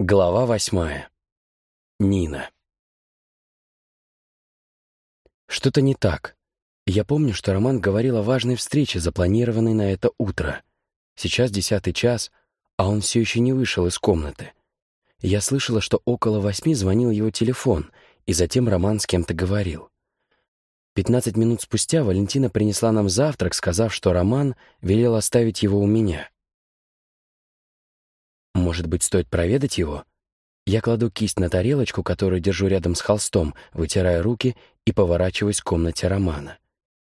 Глава восьмая. Нина. Что-то не так. Я помню, что Роман говорил о важной встрече, запланированной на это утро. Сейчас десятый час, а он все еще не вышел из комнаты. Я слышала, что около восьми звонил его телефон, и затем Роман с кем-то говорил. Пятнадцать минут спустя Валентина принесла нам завтрак, сказав, что Роман велел оставить его у меня — может быть, стоит проведать его? Я кладу кисть на тарелочку, которую держу рядом с холстом, вытирая руки и поворачиваюсь к комнате Романа.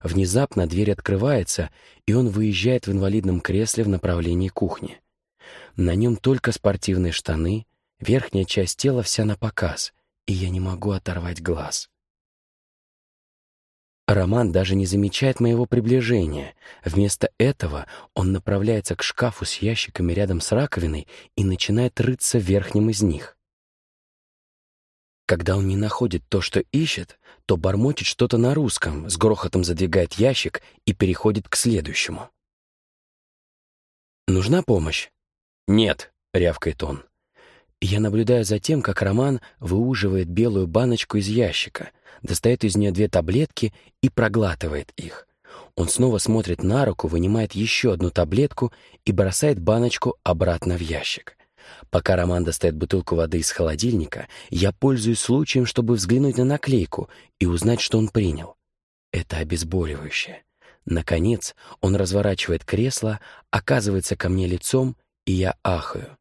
Внезапно дверь открывается, и он выезжает в инвалидном кресле в направлении кухни. На нем только спортивные штаны, верхняя часть тела вся на показ, и я не могу оторвать глаз. Роман даже не замечает моего приближения. Вместо этого он направляется к шкафу с ящиками рядом с раковиной и начинает рыться в верхнем из них. Когда он не находит то, что ищет, то бормочет что-то на русском, с грохотом задвигает ящик и переходит к следующему. «Нужна помощь?» «Нет», — рявкает он. Я наблюдаю за тем, как Роман выуживает белую баночку из ящика — достает из нее две таблетки и проглатывает их. Он снова смотрит на руку, вынимает еще одну таблетку и бросает баночку обратно в ящик. Пока Роман достает бутылку воды из холодильника, я пользуюсь случаем, чтобы взглянуть на наклейку и узнать, что он принял. Это обезболивающее. Наконец, он разворачивает кресло, оказывается ко мне лицом, и я ахаю.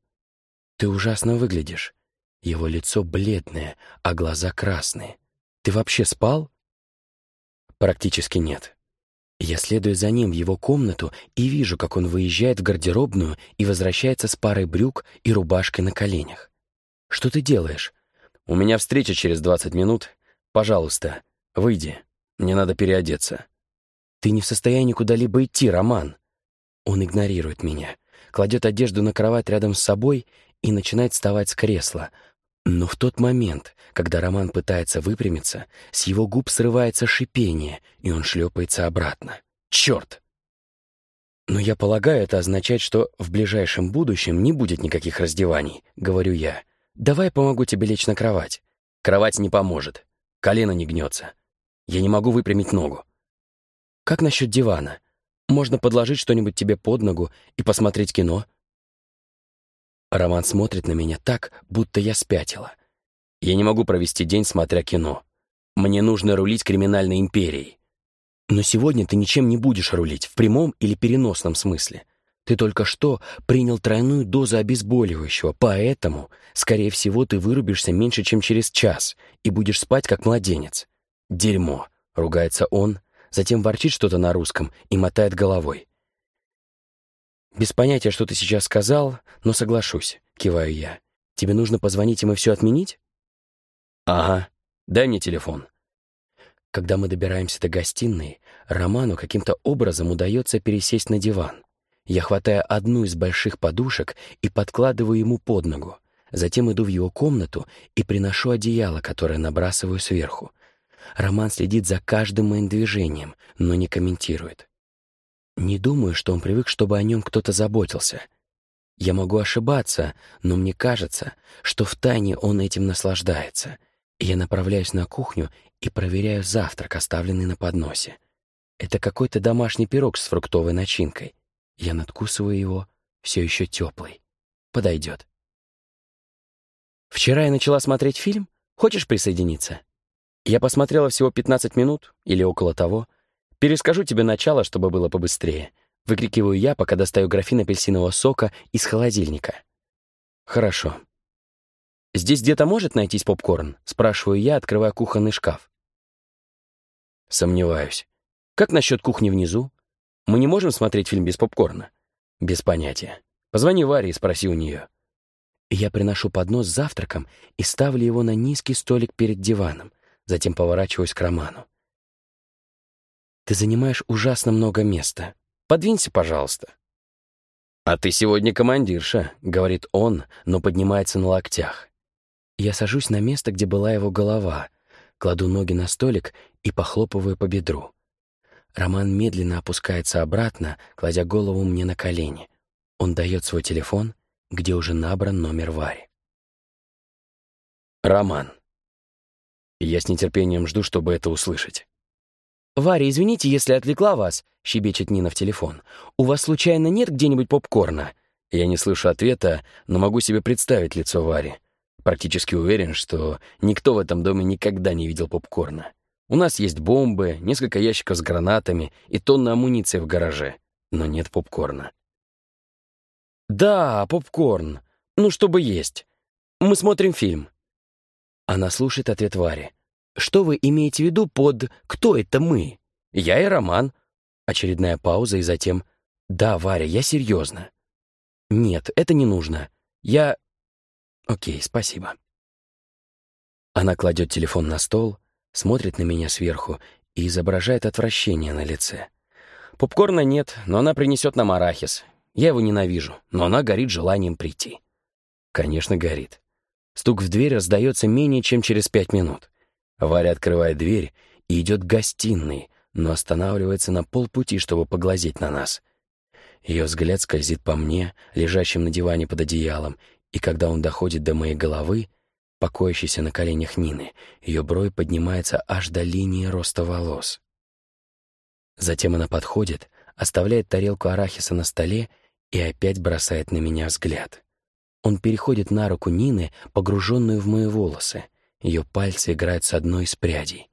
«Ты ужасно выглядишь». Его лицо бледное, а глаза красные. Ты вообще спал?» «Практически нет». Я следую за ним в его комнату и вижу, как он выезжает в гардеробную и возвращается с парой брюк и рубашкой на коленях. «Что ты делаешь?» «У меня встреча через 20 минут. Пожалуйста, выйди. Мне надо переодеться». «Ты не в состоянии куда-либо идти, Роман». Он игнорирует меня, кладет одежду на кровать рядом с собой и начинает вставать с кресла, но в тот момент, когда Роман пытается выпрямиться, с его губ срывается шипение, и он шлепается обратно. Черт! Но я полагаю, это означает, что в ближайшем будущем не будет никаких раздеваний, говорю я. Давай помогу тебе лечь на кровать. Кровать не поможет. Колено не гнется. Я не могу выпрямить ногу. Как насчет дивана? Можно подложить что-нибудь тебе под ногу и посмотреть кино — Роман смотрит на меня так, будто я спятила. Я не могу провести день, смотря кино. Мне нужно рулить криминальной империей. Но сегодня ты ничем не будешь рулить, в прямом или переносном смысле. Ты только что принял тройную дозу обезболивающего, поэтому, скорее всего, ты вырубишься меньше, чем через час и будешь спать, как младенец. Дерьмо, ругается он, затем ворчит что-то на русском и мотает головой. «Без понятия, что ты сейчас сказал, но соглашусь», — киваю я. «Тебе нужно позвонить им и все отменить?» «Ага. Дай мне телефон». Когда мы добираемся до гостиной, Роману каким-то образом удается пересесть на диван. Я хватаю одну из больших подушек и подкладываю ему под ногу. Затем иду в его комнату и приношу одеяло, которое набрасываю сверху. Роман следит за каждым моим движением, но не комментирует. Не думаю, что он привык, чтобы о нем кто-то заботился. Я могу ошибаться, но мне кажется, что втайне он этим наслаждается. Я направляюсь на кухню и проверяю завтрак, оставленный на подносе. Это какой-то домашний пирог с фруктовой начинкой. Я надкусываю его, все еще теплый. Подойдет. Вчера я начала смотреть фильм. Хочешь присоединиться? Я посмотрела всего 15 минут или около того — Перескажу тебе начало, чтобы было побыстрее. Выкрикиваю я, пока достаю графин апельсинового сока из холодильника. Хорошо. «Здесь где-то может найтись попкорн?» — спрашиваю я, открывая кухонный шкаф. Сомневаюсь. Как насчет кухни внизу? Мы не можем смотреть фильм без попкорна? Без понятия. Позвони Варе и спроси у нее. Я приношу поднос с завтраком и ставлю его на низкий столик перед диваном, затем поворачиваюсь к Роману. Ты занимаешь ужасно много места. Подвинься, пожалуйста». «А ты сегодня командирша», — говорит он, но поднимается на локтях. Я сажусь на место, где была его голова, кладу ноги на столик и похлопываю по бедру. Роман медленно опускается обратно, кладя голову мне на колени. Он дает свой телефон, где уже набран номер Вари. Роман. Я с нетерпением жду, чтобы это услышать. «Варя, извините, если отвлекла вас», — щебечет Нина в телефон. «У вас случайно нет где-нибудь попкорна?» Я не слышу ответа, но могу себе представить лицо Вари. Практически уверен, что никто в этом доме никогда не видел попкорна. У нас есть бомбы, несколько ящиков с гранатами и тонна амуниции в гараже, но нет попкорна. «Да, попкорн. Ну, чтобы есть. Мы смотрим фильм». Она слушает ответ Вари. «Что вы имеете в виду под «кто это мы»?» «Я и Роман». Очередная пауза и затем «Да, Варя, я серьезно». «Нет, это не нужно. Я...» «Окей, спасибо». Она кладет телефон на стол, смотрит на меня сверху и изображает отвращение на лице. Попкорна нет, но она принесет нам арахис. Я его ненавижу, но она горит желанием прийти. Конечно, горит. Стук в дверь раздается менее чем через пять минут. Варя открывает дверь и идет к гостиной, но останавливается на полпути, чтобы поглазеть на нас. Ее взгляд скользит по мне, лежащим на диване под одеялом, и когда он доходит до моей головы, покоящейся на коленях Нины, ее бровь поднимается аж до линии роста волос. Затем она подходит, оставляет тарелку арахиса на столе и опять бросает на меня взгляд. Он переходит на руку Нины, погруженную в мои волосы. Ее пальцы играют с одной из прядей.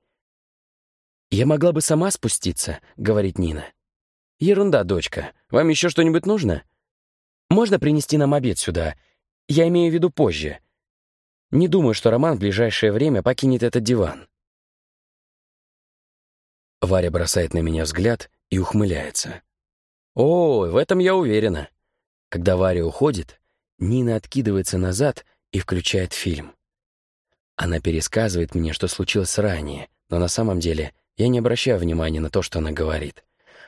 «Я могла бы сама спуститься», — говорит Нина. «Ерунда, дочка. Вам еще что-нибудь нужно? Можно принести нам обед сюда? Я имею в виду позже. Не думаю, что Роман в ближайшее время покинет этот диван». Варя бросает на меня взгляд и ухмыляется. «О, в этом я уверена». Когда Варя уходит, Нина откидывается назад и включает фильм. Она пересказывает мне, что случилось ранее, но на самом деле я не обращаю внимания на то, что она говорит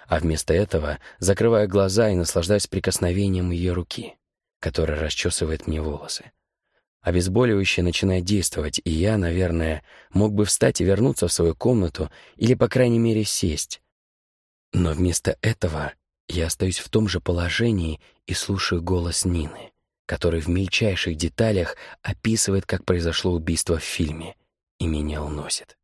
а вместо этого закрываю глаза и наслаждаюсь прикосновением ее руки, которая расчесывает мне волосы. Обезболивающее начинает действовать, и я, наверное, мог бы встать и вернуться в свою комнату или, по крайней мере, сесть. Но вместо этого я остаюсь в том же положении и слушаю голос Нины, который в мельчайших деталях описывает, как произошло убийство в фильме, и меня уносит.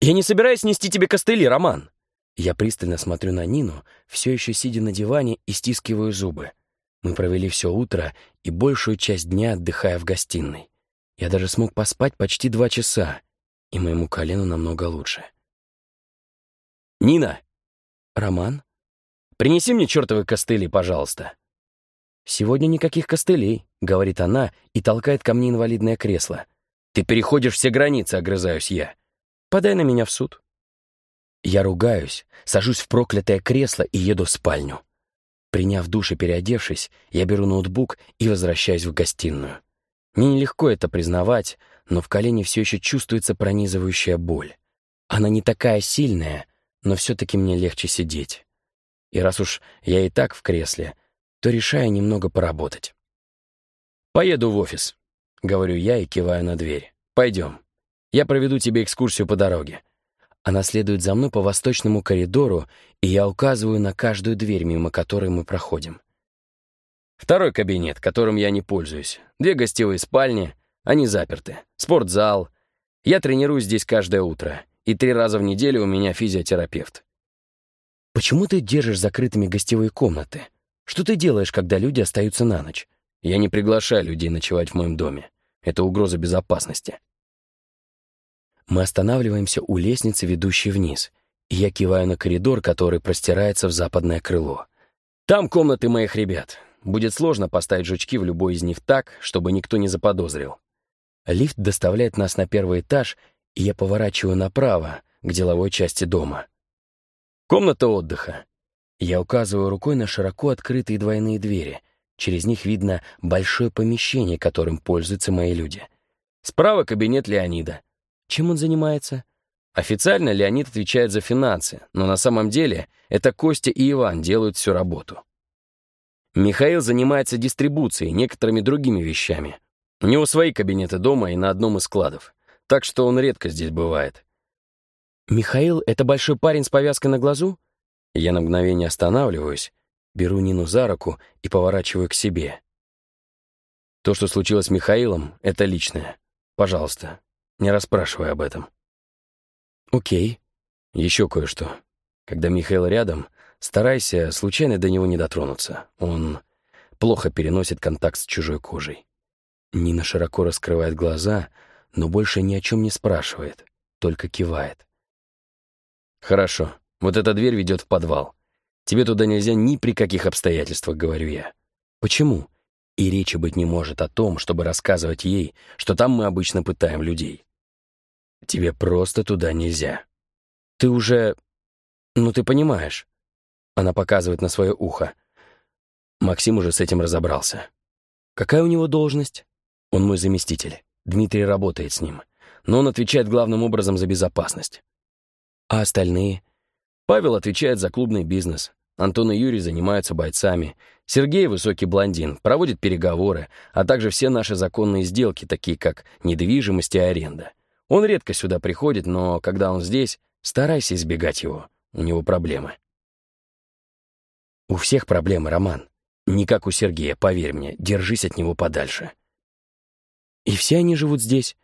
«Я не собираюсь нести тебе костыли, Роман!» Я пристально смотрю на Нину, все еще сидя на диване и стискиваю зубы. Мы провели все утро и большую часть дня отдыхая в гостиной. Я даже смог поспать почти два часа, и моему колену намного лучше. «Нина!» «Роман?» «Принеси мне чертовы костыли, пожалуйста». «Сегодня никаких костылей», — говорит она и толкает ко мне инвалидное кресло. «Ты переходишь все границы», — огрызаюсь я. «Подай на меня в суд». Я ругаюсь, сажусь в проклятое кресло и еду в спальню. Приняв душ и переодевшись, я беру ноутбук и возвращаюсь в гостиную. Мне нелегко это признавать, но в колене все еще чувствуется пронизывающая боль. Она не такая сильная, но все-таки мне легче сидеть. И раз уж я и так в кресле, то решаю немного поработать. «Поеду в офис», — говорю я и киваю на дверь. «Пойдем. Я проведу тебе экскурсию по дороге. Она следует за мной по восточному коридору, и я указываю на каждую дверь, мимо которой мы проходим. Второй кабинет, которым я не пользуюсь. Две гостевые спальни, они заперты. Спортзал. Я тренируюсь здесь каждое утро, и три раза в неделю у меня физиотерапевт. Почему ты держишь закрытыми гостевые комнаты? Что ты делаешь, когда люди остаются на ночь? Я не приглашаю людей ночевать в моем доме. Это угроза безопасности. Мы останавливаемся у лестницы, ведущей вниз, и я киваю на коридор, который простирается в западное крыло. Там комнаты моих ребят. Будет сложно поставить жучки в любой из них так, чтобы никто не заподозрил. Лифт доставляет нас на первый этаж, и я поворачиваю направо, к деловой части дома. Комната отдыха. Я указываю рукой на широко открытые двойные двери. Через них видно большое помещение, которым пользуются мои люди. Справа кабинет Леонида. Чем он занимается? Официально Леонид отвечает за финансы, но на самом деле это Костя и Иван делают всю работу. Михаил занимается дистрибуцией некоторыми другими вещами. У него свои кабинеты дома и на одном из складов, так что он редко здесь бывает. «Михаил — это большой парень с повязкой на глазу?» Я на мгновение останавливаюсь, беру Нину за руку и поворачиваю к себе. То, что случилось с Михаилом, это личное. Пожалуйста, не расспрашивай об этом. Окей. Еще кое-что. Когда Михаил рядом, старайся случайно до него не дотронуться. Он плохо переносит контакт с чужой кожей. Нина широко раскрывает глаза, но больше ни о чем не спрашивает, только кивает. «Хорошо. Вот эта дверь ведет в подвал. Тебе туда нельзя ни при каких обстоятельствах», — говорю я. «Почему?» И речи быть не может о том, чтобы рассказывать ей, что там мы обычно пытаем людей. Тебе просто туда нельзя. Ты уже... Ну, ты понимаешь. Она показывает на свое ухо. Максим уже с этим разобрался. Какая у него должность? Он мой заместитель. Дмитрий работает с ним. Но он отвечает главным образом за безопасность. А остальные? Павел отвечает за клубный бизнес. Антон и Юрий занимаются бойцами. Сергей, высокий блондин, проводит переговоры, а также все наши законные сделки, такие как недвижимость и аренда. Он редко сюда приходит, но когда он здесь, старайся избегать его. У него проблемы. У всех проблемы, Роман. Не как у Сергея, поверь мне, держись от него подальше. И все они живут здесь?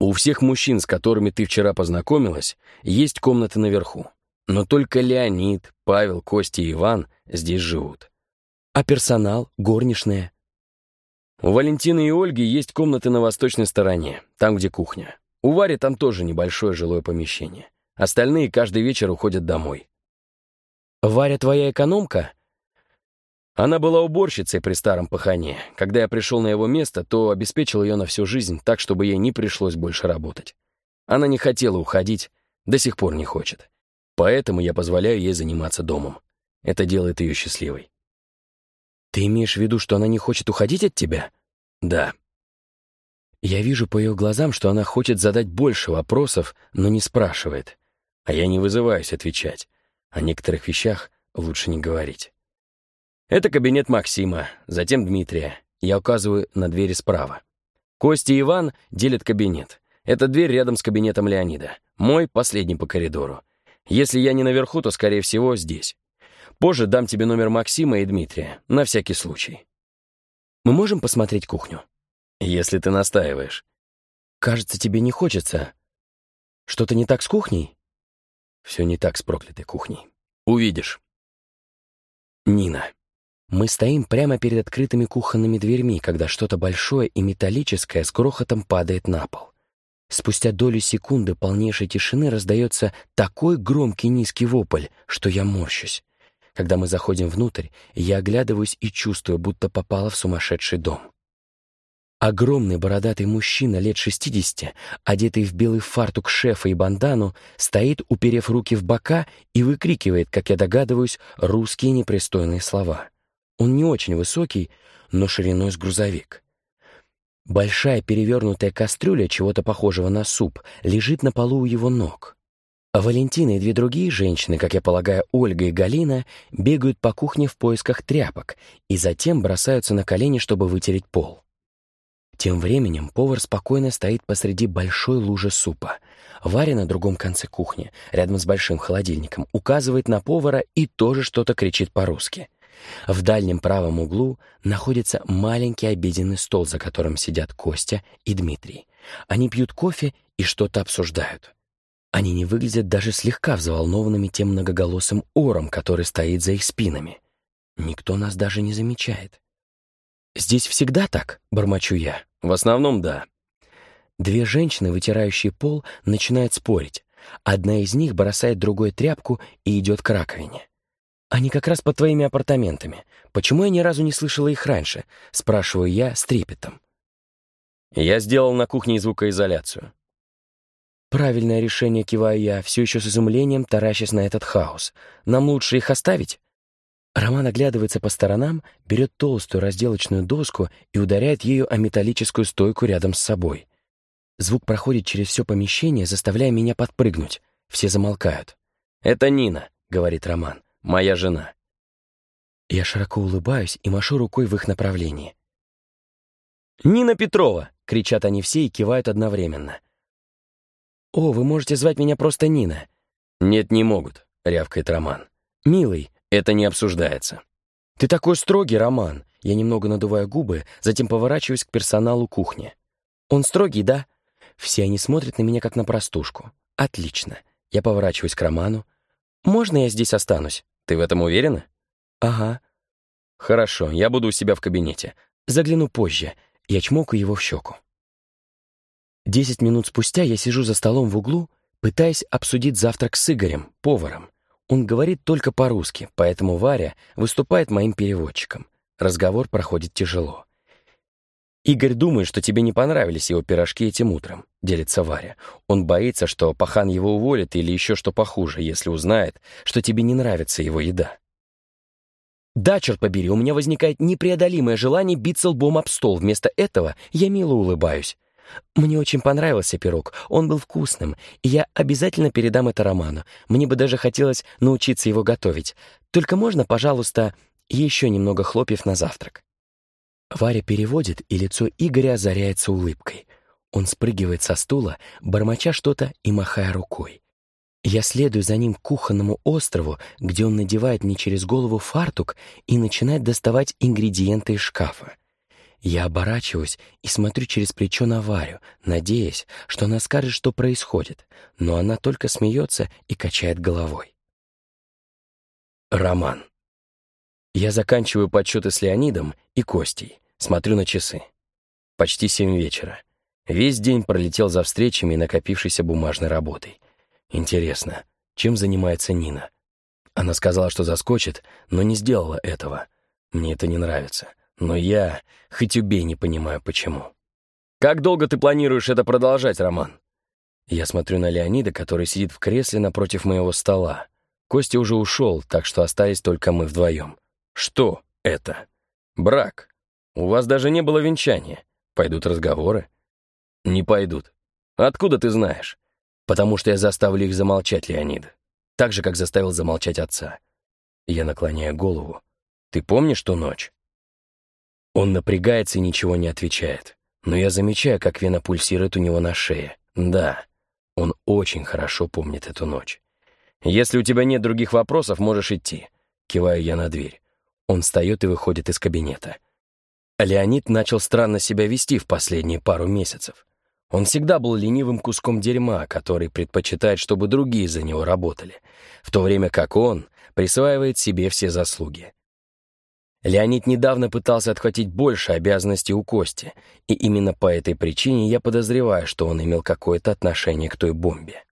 У всех мужчин, с которыми ты вчера познакомилась, есть комнаты наверху. Но только Леонид, Павел, Костя и Иван здесь живут. А персонал, горничная? У Валентины и Ольги есть комнаты на восточной стороне, там, где кухня. У Вари там тоже небольшое жилое помещение. Остальные каждый вечер уходят домой. Варя твоя экономка? Она была уборщицей при старом пахане. Когда я пришел на его место, то обеспечил ее на всю жизнь так, чтобы ей не пришлось больше работать. Она не хотела уходить, до сих пор не хочет. Поэтому я позволяю ей заниматься домом. Это делает ее счастливой. Ты имеешь в виду, что она не хочет уходить от тебя? Да. Я вижу по ее глазам, что она хочет задать больше вопросов, но не спрашивает. А я не вызываюсь отвечать. О некоторых вещах лучше не говорить. Это кабинет Максима, затем Дмитрия. Я указываю на двери справа. Костя и Иван делят кабинет. Эта дверь рядом с кабинетом Леонида. Мой последний по коридору. Если я не наверху, то, скорее всего, здесь. Позже дам тебе номер Максима и Дмитрия, на всякий случай. Мы можем посмотреть кухню? Если ты настаиваешь. Кажется, тебе не хочется. Что-то не так с кухней? Все не так с проклятой кухней. Увидишь. Нина. Мы стоим прямо перед открытыми кухонными дверьми, когда что-то большое и металлическое с грохотом падает на пол. Спустя долю секунды полнейшей тишины раздается такой громкий низкий вопль, что я морщусь. Когда мы заходим внутрь, я оглядываюсь и чувствую, будто попала в сумасшедший дом. Огромный бородатый мужчина лет 60, одетый в белый фартук шефа и бандану, стоит, уперев руки в бока и выкрикивает, как я догадываюсь, русские непристойные слова. Он не очень высокий, но шириной с грузовик. Большая перевернутая кастрюля чего-то похожего на суп лежит на полу у его ног. А Валентина и две другие женщины, как я полагаю, Ольга и Галина, бегают по кухне в поисках тряпок и затем бросаются на колени, чтобы вытереть пол. Тем временем повар спокойно стоит посреди большой лужи супа. Варя на другом конце кухни, рядом с большим холодильником, указывает на повара и тоже что-то кричит по-русски — в дальнем правом углу находится маленький обеденный стол, за которым сидят Костя и Дмитрий. Они пьют кофе и что-то обсуждают. Они не выглядят даже слегка взволнованными тем многоголосым ором, который стоит за их спинами. Никто нас даже не замечает. «Здесь всегда так?» — бормочу я. «В основном, да». Две женщины, вытирающие пол, начинают спорить. Одна из них бросает другой тряпку и идет к раковине. «Они как раз под твоими апартаментами. Почему я ни разу не слышала их раньше?» — спрашиваю я с трепетом. «Я сделал на кухне звукоизоляцию». «Правильное решение, киваю я, все еще с изумлением таращась на этот хаос. Нам лучше их оставить?» Роман оглядывается по сторонам, берет толстую разделочную доску и ударяет ею о металлическую стойку рядом с собой. Звук проходит через все помещение, заставляя меня подпрыгнуть. Все замолкают. «Это Нина», — говорит Роман моя жена». Я широко улыбаюсь и машу рукой в их направлении. «Нина Петрова!» — кричат они все и кивают одновременно. «О, вы можете звать меня просто Нина». «Нет, не могут», — рявкает Роман. «Милый». «Это не обсуждается». «Ты такой строгий, Роман. Я немного надуваю губы, затем поворачиваюсь к персоналу кухни. «Он строгий, да?» Все они смотрят на меня, как на простушку. «Отлично». Я поворачиваюсь к Роману. «Можно я здесь останусь?» «Ты в этом уверена?» «Ага». «Хорошо, я буду у себя в кабинете. Загляну позже». Я чмокаю его в щеку. Десять минут спустя я сижу за столом в углу, пытаясь обсудить завтрак с Игорем, поваром. Он говорит только по-русски, поэтому Варя выступает моим переводчиком. Разговор проходит тяжело. «Игорь думает, что тебе не понравились его пирожки этим утром», — делится Варя. «Он боится, что пахан его уволит или еще что похуже, если узнает, что тебе не нравится его еда». Да, черт побери, у меня возникает непреодолимое желание биться лбом об стол. Вместо этого я мило улыбаюсь. Мне очень понравился пирог, он был вкусным, и я обязательно передам это Роману. Мне бы даже хотелось научиться его готовить. Только можно, пожалуйста, еще немного хлопьев на завтрак?» Варя переводит, и лицо Игоря озаряется улыбкой. Он спрыгивает со стула, бормоча что-то и махая рукой. Я следую за ним к кухонному острову, где он надевает мне через голову фартук и начинает доставать ингредиенты из шкафа. Я оборачиваюсь и смотрю через плечо на Варю, надеясь, что она скажет, что происходит, но она только смеется и качает головой. Роман. Я заканчиваю подсчеты с Леонидом и Костей, смотрю на часы. Почти семь вечера. Весь день пролетел за встречами и накопившейся бумажной работой. Интересно, чем занимается Нина? Она сказала, что заскочит, но не сделала этого. Мне это не нравится. Но я, хоть убей, не понимаю, почему. «Как долго ты планируешь это продолжать, Роман?» Я смотрю на Леонида, который сидит в кресле напротив моего стола. Костя уже ушел, так что остались только мы вдвоем. «Что это?» «Брак. У вас даже не было венчания. Пойдут разговоры?» «Не пойдут. Откуда ты знаешь?» «Потому что я заставлю их замолчать, Леонид. Так же, как заставил замолчать отца». Я наклоняю голову. «Ты помнишь ту ночь?» Он напрягается и ничего не отвечает. Но я замечаю, как вена пульсирует у него на шее. Да, он очень хорошо помнит эту ночь. «Если у тебя нет других вопросов, можешь идти». Киваю я на дверь. Он встает и выходит из кабинета. Леонид начал странно себя вести в последние пару месяцев. Он всегда был ленивым куском дерьма, который предпочитает, чтобы другие за него работали, в то время как он присваивает себе все заслуги. Леонид недавно пытался отхватить больше обязанностей у Кости, и именно по этой причине я подозреваю, что он имел какое-то отношение к той бомбе.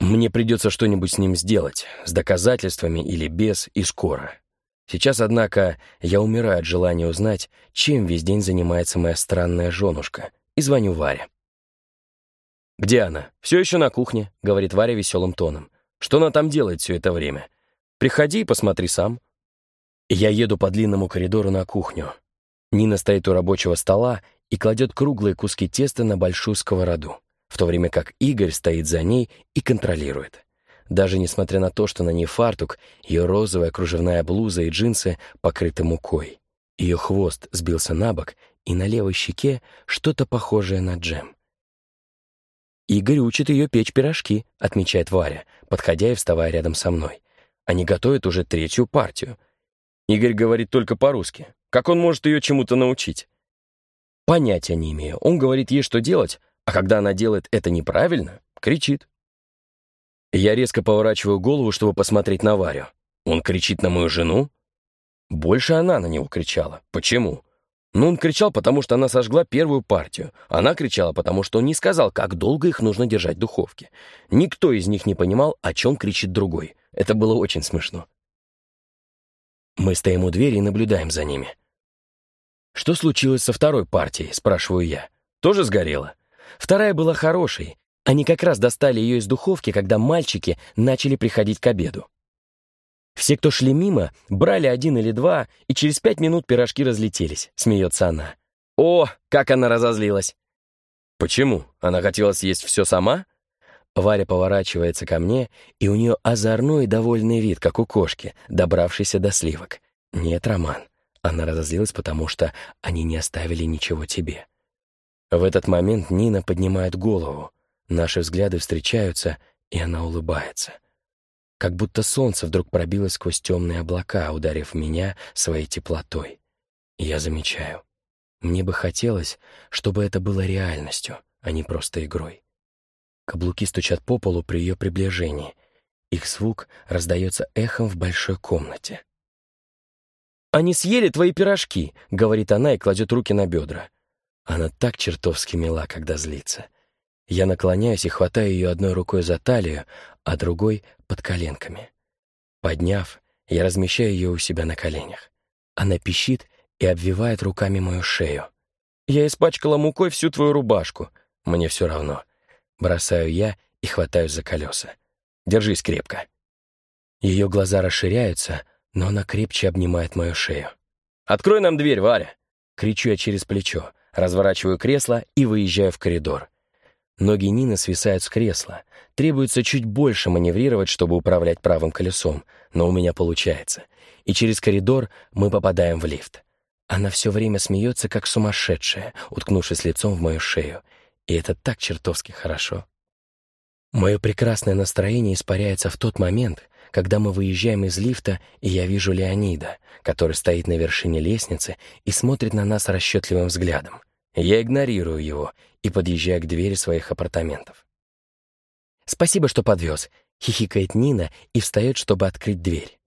Мне придется что-нибудь с ним сделать, с доказательствами или без, и скоро. Сейчас, однако, я умираю от желания узнать, чем весь день занимается моя странная женушка, и звоню Варе. «Где она? Все еще на кухне», — говорит Варя веселым тоном. «Что она там делает все это время? Приходи и посмотри сам». Я еду по длинному коридору на кухню. Нина стоит у рабочего стола и кладет круглые куски теста на большую сковороду, в то время как Игорь стоит за ней и контролирует. Даже несмотря на то, что на ней фартук, ее розовая кружевная блуза и джинсы покрыты мукой. Ее хвост сбился на бок, и на левой щеке что-то похожее на джем. «Игорь учит ее печь пирожки», — отмечает Варя, подходя и вставая рядом со мной. «Они готовят уже третью партию — Игорь говорит только по-русски. Как он может ее чему-то научить? Понятия не имею. Он говорит ей, что делать, а когда она делает это неправильно, кричит. Я резко поворачиваю голову, чтобы посмотреть на Варю. Он кричит на мою жену? Больше она на него кричала. Почему? Ну, он кричал, потому что она сожгла первую партию. Она кричала, потому что он не сказал, как долго их нужно держать в духовке. Никто из них не понимал, о чем кричит другой. Это было очень смешно. Мы стоим у двери и наблюдаем за ними. «Что случилось со второй партией?» — спрашиваю я. «Тоже сгорела?» Вторая была хорошей. Они как раз достали ее из духовки, когда мальчики начали приходить к обеду. Все, кто шли мимо, брали один или два, и через пять минут пирожки разлетелись, смеется она. О, как она разозлилась! Почему? Она хотела съесть все сама? Варя поворачивается ко мне, и у нее озорной и довольный вид, как у кошки, добравшейся до сливок. Нет, Роман. Она разозлилась, потому что они не оставили ничего тебе. В этот момент Нина поднимает голову. Наши взгляды встречаются, и она улыбается. как будто солнце вдруг пробилось сквозь темные облака, ударив меня своей теплотой. И я замечаю. Мне бы хотелось, чтобы это было реальностью, а не просто игрой. Каблуки стучат по полу при ее приближении. Их звук раздается эхом в большой комнате. «Они съели твои пирожки», — говорит она и кладет руки на бедра. Она так чертовски мила, когда злится. Я наклоняюсь и хватаю ее одной рукой за талию, а другой — под коленками. Подняв, я размещаю ее у себя на коленях. Она пищит и обвивает руками мою шею. «Я испачкала мукой всю твою рубашку. Мне все равно». Бросаю я и хватаюсь за колеса. «Держись крепко». Ее глаза расширяются, но она крепче обнимает мою шею. «Открой нам дверь, Варя!» Кричу я через плечо, разворачиваю кресло и выезжаю в коридор. Ноги Нины свисают с кресла. Требуется чуть больше маневрировать, чтобы управлять правым колесом, но у меня получается. И через коридор мы попадаем в лифт. Она все время смеется, как сумасшедшая, уткнувшись лицом в мою шею. И это так чертовски хорошо. Мое прекрасное настроение испаряется в тот момент, когда мы выезжаем из лифта, и я вижу Леонида, который стоит на вершине лестницы и смотрит на нас расчетливым взглядом. Я игнорирую его и подъезжаю к двери своих апартаментов. «Спасибо, что подвез», — хихикает Нина и встает, чтобы открыть дверь.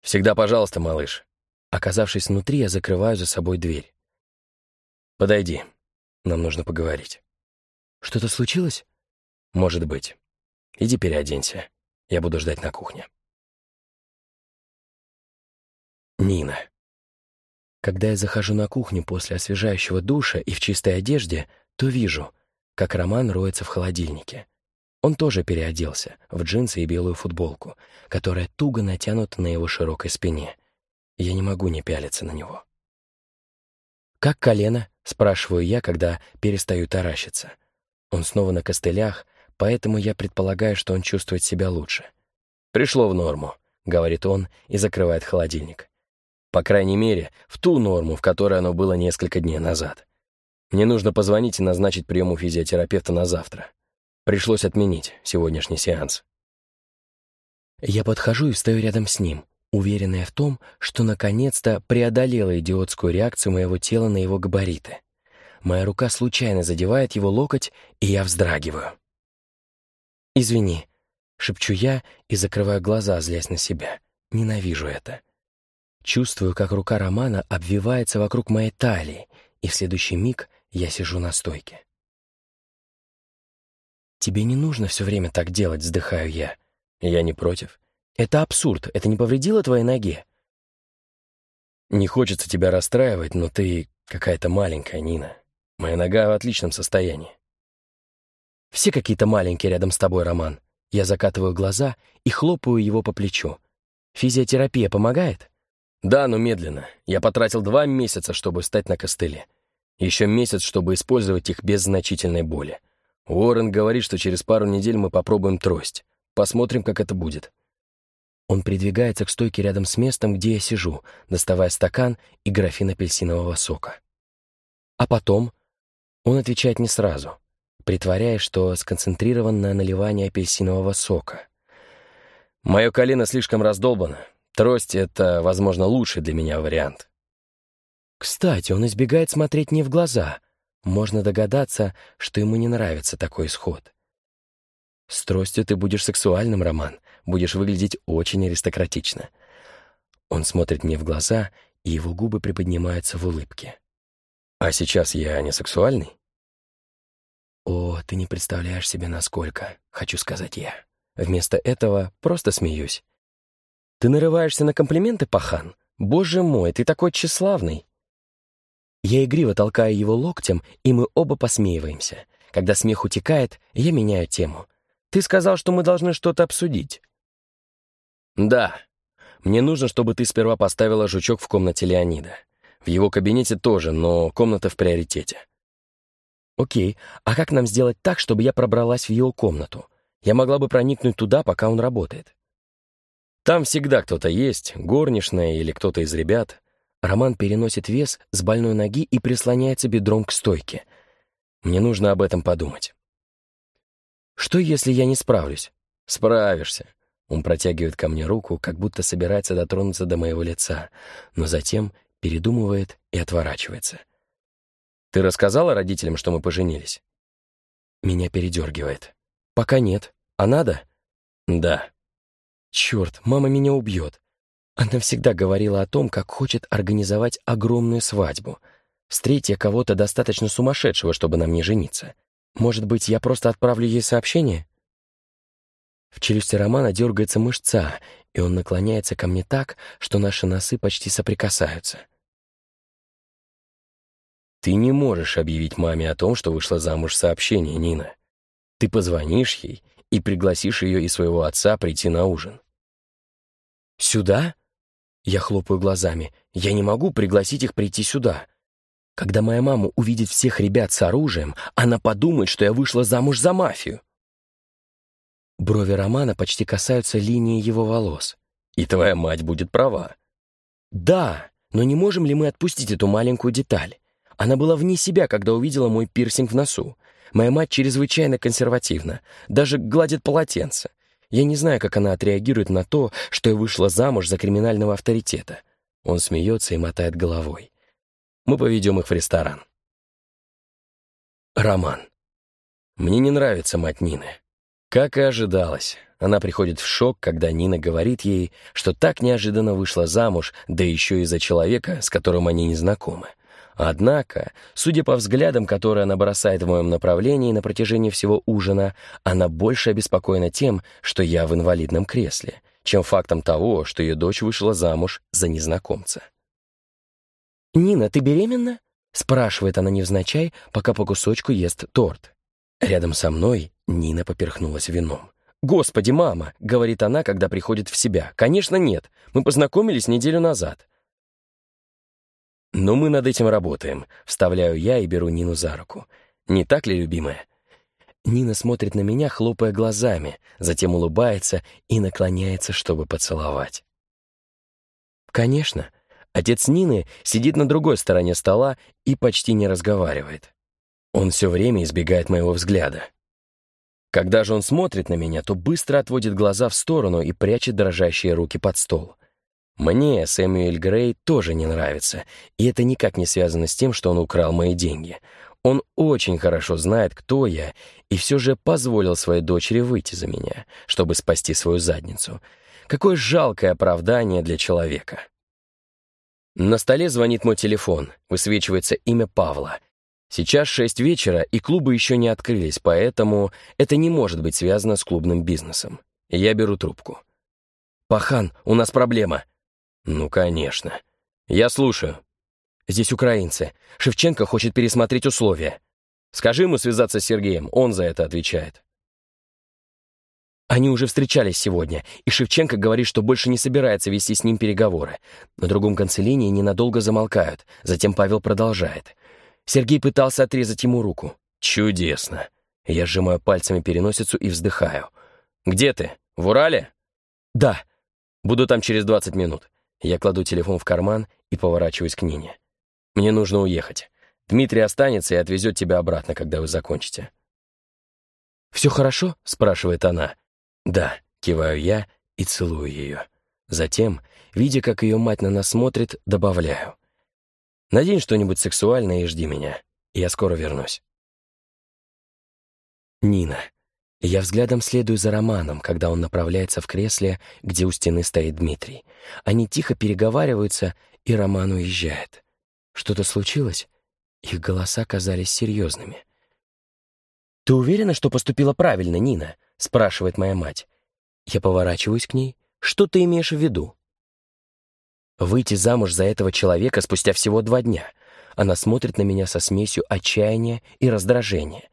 «Всегда пожалуйста, малыш». Оказавшись внутри, я закрываю за собой дверь. «Подойди. Нам нужно поговорить». «Что-то случилось?» «Может быть. Иди переоденься. Я буду ждать на кухне». Нина. Когда я захожу на кухню после освежающего душа и в чистой одежде, то вижу, как Роман роется в холодильнике. Он тоже переоделся в джинсы и белую футболку, которая туго натянута на его широкой спине. Я не могу не пялиться на него. «Как колено?» — спрашиваю я, когда перестаю таращиться. Он снова на костылях, поэтому я предполагаю, что он чувствует себя лучше. «Пришло в норму», — говорит он и закрывает холодильник. По крайней мере, в ту норму, в которой оно было несколько дней назад. Мне нужно позвонить и назначить прием у физиотерапевта на завтра. Пришлось отменить сегодняшний сеанс. Я подхожу и встаю рядом с ним, уверенная в том, что наконец-то преодолела идиотскую реакцию моего тела на его габариты. Моя рука случайно задевает его локоть, и я вздрагиваю. «Извини», — шепчу я и закрываю глаза, злясь на себя. Ненавижу это. Чувствую, как рука Романа обвивается вокруг моей талии, и в следующий миг я сижу на стойке. «Тебе не нужно все время так делать», — вздыхаю я. «Я не против». «Это абсурд. Это не повредило твоей ноге?» «Не хочется тебя расстраивать, но ты какая-то маленькая, Нина. Моя нога в отличном состоянии». «Все какие-то маленькие рядом с тобой, Роман». Я закатываю глаза и хлопаю его по плечу. «Физиотерапия помогает?» Да, но медленно. Я потратил два месяца, чтобы встать на костыли. Еще месяц, чтобы использовать их без значительной боли. Уоррен говорит, что через пару недель мы попробуем трость. Посмотрим, как это будет. Он придвигается к стойке рядом с местом, где я сижу, доставая стакан и графин апельсинового сока. А потом он отвечает не сразу, притворяясь, что сконцентрирован на наливании апельсинового сока. Мое колено слишком раздолбано. Трость — это, возможно, лучший для меня вариант. Кстати, он избегает смотреть мне в глаза. Можно догадаться, что ему не нравится такой исход. С тростью ты будешь сексуальным, Роман. Будешь выглядеть очень аристократично. Он смотрит мне в глаза, и его губы приподнимаются в улыбке. А сейчас я не сексуальный? О, ты не представляешь себе, насколько, хочу сказать я. Вместо этого просто смеюсь. Ты нарываешься на комплименты, пахан? Боже мой, ты такой тщеславный!» Я игриво толкаю его локтем, и мы оба посмеиваемся. Когда смех утекает, я меняю тему. «Ты сказал, что мы должны что-то обсудить». «Да. Мне нужно, чтобы ты сперва поставила жучок в комнате Леонида. В его кабинете тоже, но комната в приоритете». «Окей, а как нам сделать так, чтобы я пробралась в его комнату? Я могла бы проникнуть туда, пока он работает». Там всегда кто-то есть, горничная или кто-то из ребят. Роман переносит вес с больной ноги и прислоняется бедром к стойке. Мне нужно об этом подумать. Что, если я не справлюсь? Справишься. Он протягивает ко мне руку, как будто собирается дотронуться до моего лица, но затем передумывает и отворачивается. «Ты рассказала родителям, что мы поженились?» Меня передергивает. «Пока нет. А надо?» «Да». «Черт, мама меня убьет. Она всегда говорила о том, как хочет организовать огромную свадьбу. Встреть кого-то достаточно сумасшедшего, чтобы нам не жениться. Может быть, я просто отправлю ей сообщение?» В челюсти Романа дергается мышца, и он наклоняется ко мне так, что наши носы почти соприкасаются. «Ты не можешь объявить маме о том, что вышла замуж сообщение, Нина. Ты позвонишь ей и пригласишь ее и своего отца прийти на ужин». «Сюда?» Я хлопаю глазами. «Я не могу пригласить их прийти сюда. Когда моя мама увидит всех ребят с оружием, она подумает, что я вышла замуж за мафию». Брови Романа почти касаются линии его волос. «И твоя мать будет права». «Да, но не можем ли мы отпустить эту маленькую деталь? Она была вне себя, когда увидела мой пирсинг в носу. Моя мать чрезвычайно консервативна, даже гладит полотенце. Я не знаю, как она отреагирует на то, что я вышла замуж за криминального авторитета». Он смеется и мотает головой. «Мы поведем их в ресторан». Роман. Мне не нравится мать Нины. Как и ожидалось, она приходит в шок, когда Нина говорит ей, что так неожиданно вышла замуж, да еще и за человека, с которым они не знакомы. Однако, судя по взглядам, которые она бросает в моем направлении на протяжении всего ужина, она больше обеспокоена тем, что я в инвалидном кресле, чем фактом того, что ее дочь вышла замуж за незнакомца. «Нина, ты беременна?» — спрашивает она невзначай, пока по кусочку ест торт. Рядом со мной Нина поперхнулась вином. «Господи, мама!» — говорит она, когда приходит в себя. «Конечно, нет. Мы познакомились неделю назад». «Но мы над этим работаем», — вставляю я и беру Нину за руку. «Не так ли, любимая?» Нина смотрит на меня, хлопая глазами, затем улыбается и наклоняется, чтобы поцеловать. «Конечно». Отец Нины сидит на другой стороне стола и почти не разговаривает. Он все время избегает моего взгляда. Когда же он смотрит на меня, то быстро отводит глаза в сторону и прячет дрожащие руки под стол. Мне Сэмюэль Грей тоже не нравится, и это никак не связано с тем, что он украл мои деньги. Он очень хорошо знает, кто я, и все же позволил своей дочери выйти за меня, чтобы спасти свою задницу. Какое жалкое оправдание для человека. На столе звонит мой телефон, высвечивается имя Павла, Сейчас шесть вечера, и клубы еще не открылись, поэтому это не может быть связано с клубным бизнесом. Я беру трубку. «Пахан, у нас проблема». «Ну, конечно. Я слушаю». «Здесь украинцы. Шевченко хочет пересмотреть условия. Скажи ему связаться с Сергеем, он за это отвечает». Они уже встречались сегодня, и Шевченко говорит, что больше не собирается вести с ним переговоры. На другом конце линии ненадолго замолкают, затем Павел продолжает. Сергей пытался отрезать ему руку. «Чудесно!» Я сжимаю пальцами переносицу и вздыхаю. «Где ты? В Урале?» «Да». «Буду там через 20 минут». Я кладу телефон в карман и поворачиваюсь к Нине. «Мне нужно уехать. Дмитрий останется и отвезет тебя обратно, когда вы закончите». «Все хорошо?» — спрашивает она. «Да», — киваю я и целую ее. Затем, видя, как ее мать на нас смотрит, добавляю. Надень что-нибудь сексуальное и жди меня. Я скоро вернусь. Нина. Я взглядом следую за Романом, когда он направляется в кресле, где у стены стоит Дмитрий. Они тихо переговариваются, и Роман уезжает. Что-то случилось? Их голоса казались серьезными. «Ты уверена, что поступила правильно, Нина?» — спрашивает моя мать. Я поворачиваюсь к ней. «Что ты имеешь в виду?» Выйти замуж за этого человека спустя всего два дня. Она смотрит на меня со смесью отчаяния и раздражения.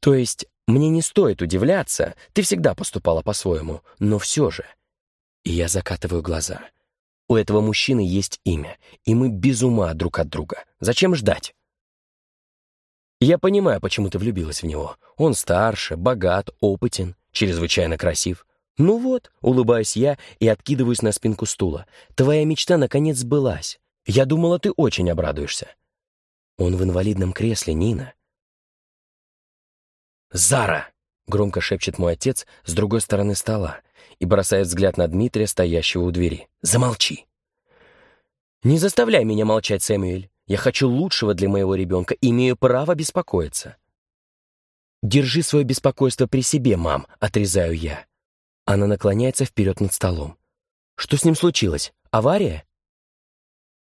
То есть, мне не стоит удивляться, ты всегда поступала по-своему, но все же. И я закатываю глаза. У этого мужчины есть имя, и мы без ума друг от друга. Зачем ждать? Я понимаю, почему ты влюбилась в него. Он старше, богат, опытен, чрезвычайно красив. «Ну вот», — улыбаюсь я и откидываюсь на спинку стула, «твоя мечта наконец сбылась. Я думала, ты очень обрадуешься». Он в инвалидном кресле, Нина. «Зара!» Громко шепчет мой отец с другой стороны стола и бросает взгляд на Дмитрия, стоящего у двери. «Замолчи!» «Не заставляй меня молчать, Сэмюэль. Я хочу лучшего для моего ребенка и имею право беспокоиться». «Держи свое беспокойство при себе, мам», — отрезаю я. Она наклоняется вперед над столом. «Что с ним случилось? Авария?»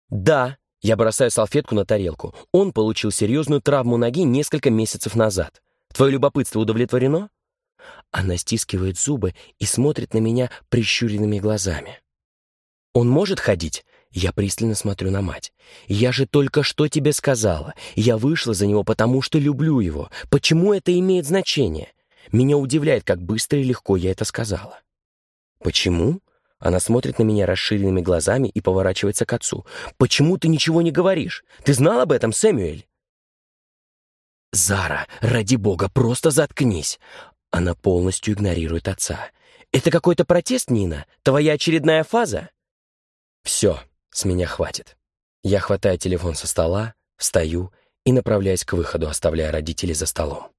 «Да», — я бросаю салфетку на тарелку. «Он получил серьезную травму ноги несколько месяцев назад. Твое любопытство удовлетворено?» Она стискивает зубы и смотрит на меня прищуренными глазами. «Он может ходить?» Я пристально смотрю на мать. «Я же только что тебе сказала. Я вышла за него, потому что люблю его. Почему это имеет значение? Меня удивляет, как быстро и легко я это сказала». «Почему?» Она смотрит на меня расширенными глазами и поворачивается к отцу. «Почему ты ничего не говоришь? Ты знал об этом, Сэмюэль?» «Зара, ради бога, просто заткнись!» Она полностью игнорирует отца. «Это какой-то протест, Нина? Твоя очередная фаза?» «Все, с меня хватит». Я хватаю телефон со стола, встаю и направляюсь к выходу, оставляя родителей за столом.